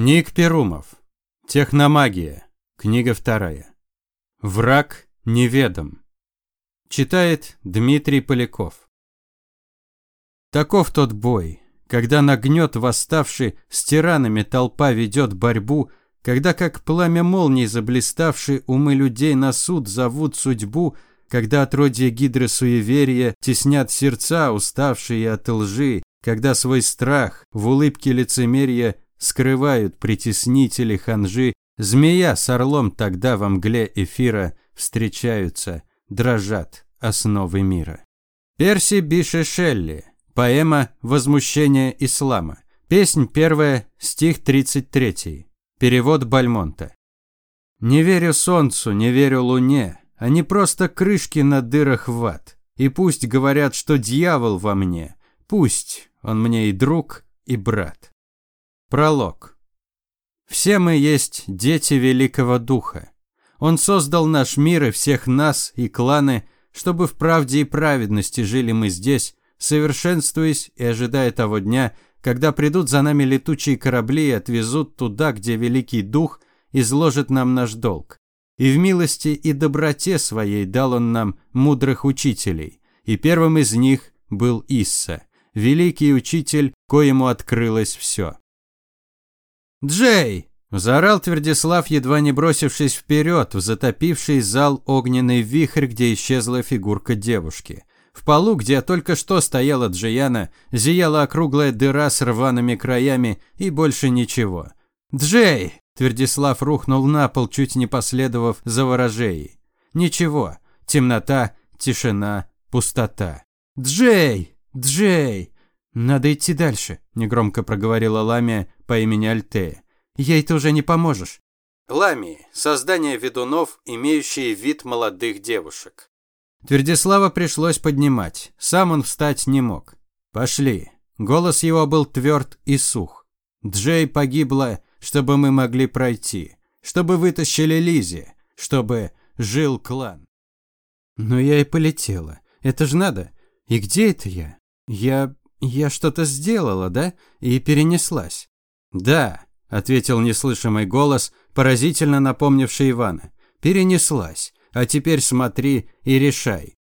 Ник Перумов. Техномагия. Книга вторая. Враг неведом. Читает Дмитрий Поляков. Таков тот бой, когда нагнет восставший с тиранами толпа ведет борьбу, когда как пламя молний заблиставшие умы людей на суд зовут судьбу, когда отродье гидры суеверия теснят сердца, уставшие от лжи, когда свой страх в улыбке лицемерия скрывают притеснители ханжи, змея с орлом тогда во мгле эфира встречаются, дрожат основы мира. Перси Бише Шелли. Поэма «Возмущение ислама». Песнь первая, стих 33. Перевод Бальмонта. Не верю солнцу, не верю луне, они просто крышки на дырах в ад. И пусть говорят, что дьявол во мне, пусть он мне и друг, и брат. Пролог. Все мы есть дети Великого Духа. Он создал наш мир и всех нас и кланы, чтобы в правде и праведности жили мы здесь, совершенствуясь и ожидая того дня, когда придут за нами летучие корабли и отвезут туда, где Великий Дух изложит нам наш долг. И в милости и доброте своей дал он нам мудрых учителей, и первым из них был Исса, великий учитель, коему открылось все. «Джей!» – заорал Твердислав, едва не бросившись вперед, в затопивший зал огненный вихрь, где исчезла фигурка девушки. В полу, где только что стояла Джияна, зияла округлая дыра с рваными краями и больше ничего. «Джей!» – Твердислав рухнул на пол, чуть не последовав за ворожеей. «Ничего. Темнота, тишина, пустота. Джей! Джей!» «Надо идти дальше», – негромко проговорила Ламия по имени Альтея. «Ей ты уже не поможешь». Ламии – создание ведунов, имеющие вид молодых девушек. Твердислава пришлось поднимать, сам он встать не мог. «Пошли». Голос его был тверд и сух. «Джей погибла, чтобы мы могли пройти, чтобы вытащили Лизи, чтобы жил клан». «Но я и полетела. Это ж надо. И где это я? Я «Я что-то сделала, да? И перенеслась?» «Да», – ответил неслышимый голос, поразительно напомнивший Ивана. «Перенеслась. А теперь смотри и решай».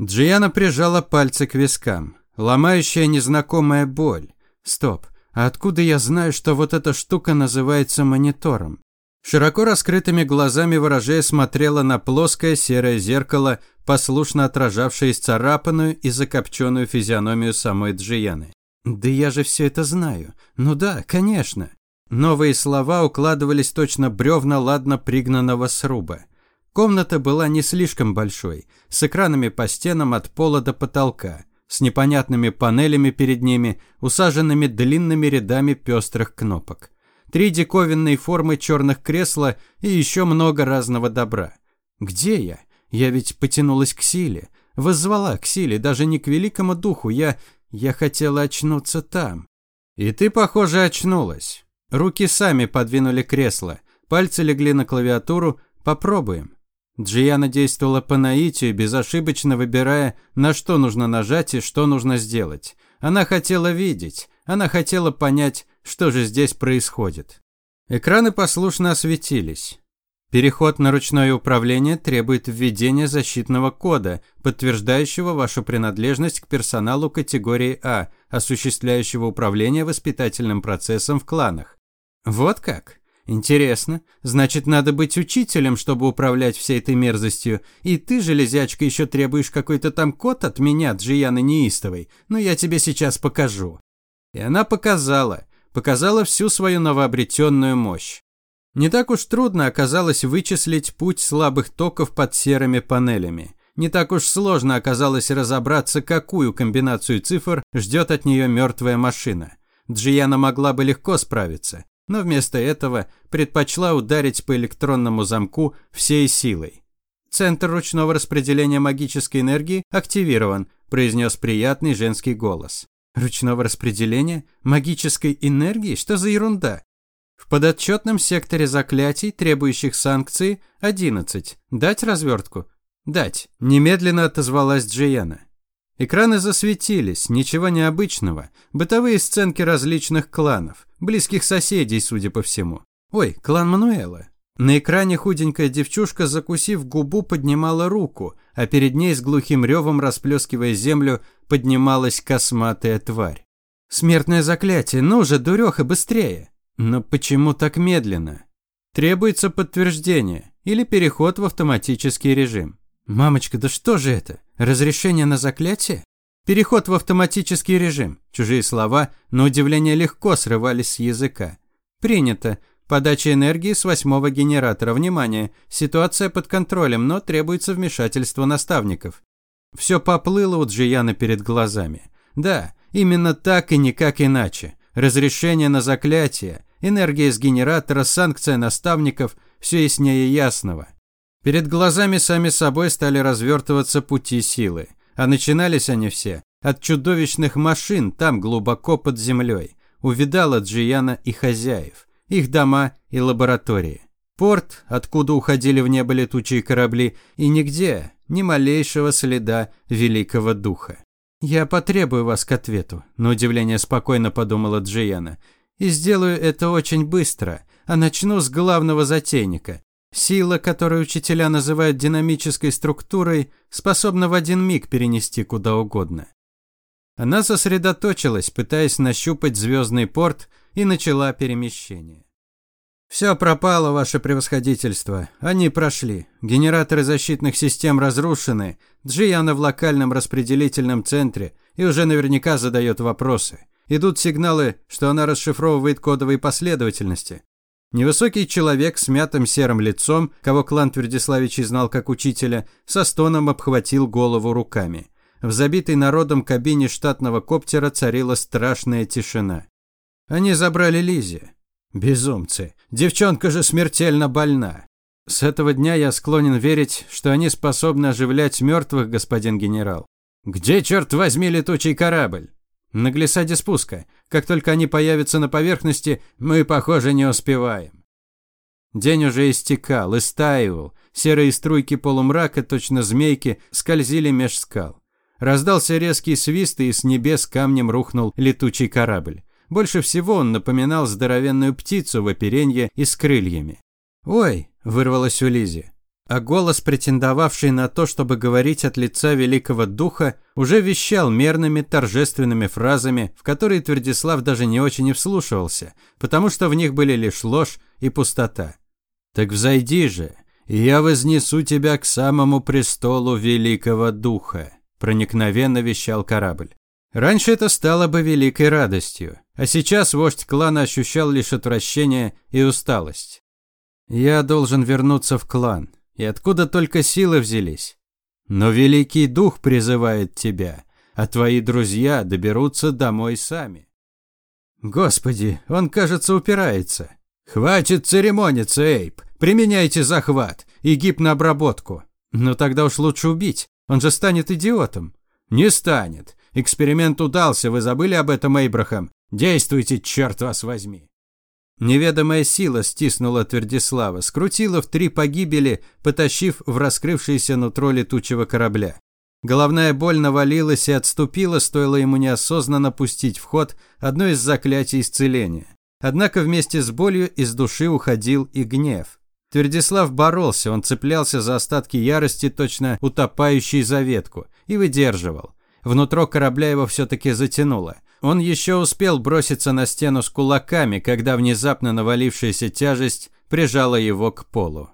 Джиана прижала пальцы к вискам. Ломающая незнакомая боль. «Стоп. А откуда я знаю, что вот эта штука называется монитором?» Широко раскрытыми глазами ворожея смотрела на плоское серое зеркало, послушно отражавшее исцарапанную и закопченную физиономию самой Джияны. «Да я же все это знаю. Ну да, конечно». Новые слова укладывались точно бревна ладно пригнанного сруба. Комната была не слишком большой, с экранами по стенам от пола до потолка, с непонятными панелями перед ними, усаженными длинными рядами пестрых кнопок три диковинные формы черных кресла и еще много разного добра. Где я? Я ведь потянулась к силе, воззвала к силе, даже не к великому духу, я... я хотела очнуться там. И ты, похоже, очнулась. Руки сами подвинули кресло, пальцы легли на клавиатуру, попробуем. Джияна действовала по наитию, безошибочно выбирая, на что нужно нажать и что нужно сделать. Она хотела видеть, она хотела понять, что же здесь происходит. Экраны послушно осветились. Переход на ручное управление требует введения защитного кода, подтверждающего вашу принадлежность к персоналу категории А, осуществляющего управление воспитательным процессом в кланах. Вот как? Интересно. Значит, надо быть учителем, чтобы управлять всей этой мерзостью. И ты, железячка, еще требуешь какой-то там код от меня, Джияны Неистовой. Но я тебе сейчас покажу. И она показала. Показала всю свою новообретенную мощь. Не так уж трудно оказалось вычислить путь слабых токов под серыми панелями. Не так уж сложно оказалось разобраться, какую комбинацию цифр ждет от нее мертвая машина. Джияна могла бы легко справиться, но вместо этого предпочла ударить по электронному замку всей силой. «Центр ручного распределения магической энергии активирован», произнес приятный женский голос. Ручного распределения? Магической энергии? Что за ерунда? В подотчетном секторе заклятий, требующих санкции, 11. Дать развертку? Дать. Немедленно отозвалась Джияна. Экраны засветились, ничего необычного. Бытовые сценки различных кланов, близких соседей, судя по всему. Ой, клан Мануэла. На экране худенькая девчушка, закусив губу, поднимала руку, а перед ней с глухим ревом, расплескивая землю, поднималась косматая тварь. «Смертное заклятие, ну же, дуреха, быстрее!» Но почему так медленно? Требуется подтверждение или переход в автоматический режим. Мамочка, да что же это? Разрешение на заклятие? Переход в автоматический режим. Чужие слова, на удивление, легко срывались с языка. Принято. Подача энергии с восьмого генератора. Внимание! Ситуация под контролем, но требуется вмешательство наставников. Все поплыло у Джияна перед глазами. Да, именно так и никак иначе. Разрешение на заклятие, энергия из генератора, санкция наставников – все яснее ясного. Перед глазами сами собой стали развертываться пути силы. А начинались они все от чудовищных машин там глубоко под землей. Увидала Джияна и хозяев, их дома и лаборатории. Порт, откуда уходили в небо летучие корабли, и нигде ни малейшего следа великого духа. «Я потребую вас к ответу», – на удивление спокойно подумала Джияна. «И сделаю это очень быстро, а начну с главного затейника. Сила, которую учителя называют динамической структурой, способна в один миг перенести куда угодно». Она сосредоточилась, пытаясь нащупать звездный порт, и начала перемещение. «Все пропало, ваше превосходительство. Они прошли. Генераторы защитных систем разрушены. Джияна в локальном распределительном центре и уже наверняка задает вопросы. Идут сигналы, что она расшифровывает кодовые последовательности. Невысокий человек с мятым серым лицом, кого клан Твердиславичей знал как учителя, со стоном обхватил голову руками. В забитой народом кабине штатного коптера царила страшная тишина. Они забрали Лизи. Безумцы. Девчонка же смертельно больна. С этого дня я склонен верить, что они способны оживлять мертвых, господин генерал. Где, черт возьми, летучий корабль? На глиссаде спуска. Как только они появятся на поверхности, мы, похоже, не успеваем. День уже истекал, истаивал. Серые струйки полумрака, точно змейки, скользили меж скал. Раздался резкий свист, и с небес камнем рухнул летучий корабль. Больше всего он напоминал здоровенную птицу в оперенье и с крыльями. «Ой!» – вырвалось у Лизи. А голос, претендовавший на то, чтобы говорить от лица великого духа, уже вещал мерными торжественными фразами, в которые Твердислав даже не очень и вслушивался, потому что в них были лишь ложь и пустота. «Так взойди же, и я вознесу тебя к самому престолу великого духа», проникновенно вещал корабль. Раньше это стало бы великой радостью, а сейчас вождь клана ощущал лишь отвращение и усталость. Я должен вернуться в клан, и откуда только силы взялись. Но великий дух призывает тебя, а твои друзья доберутся домой сами. Господи, он, кажется, упирается. Хватит церемониться, Эйп. Применяйте захват и гипнообработку. Но тогда уж лучше убить. Он же станет идиотом. Не станет. Эксперимент удался, вы забыли об этом, Эйбрахам? Действуйте, черт вас возьми!» Неведомая сила стиснула Твердислава, скрутила в три погибели, потащив в раскрывшееся нутро летучего корабля. Головная боль навалилась и отступила, стоило ему неосознанно пустить в ход одно из заклятий исцеления. Однако вместе с болью из души уходил и гнев. Твердислав боролся, он цеплялся за остатки ярости, точно утопающий за ветку, и выдерживал. Внутро корабля его все-таки затянуло. Он еще успел броситься на стену с кулаками, когда внезапно навалившаяся тяжесть прижала его к полу.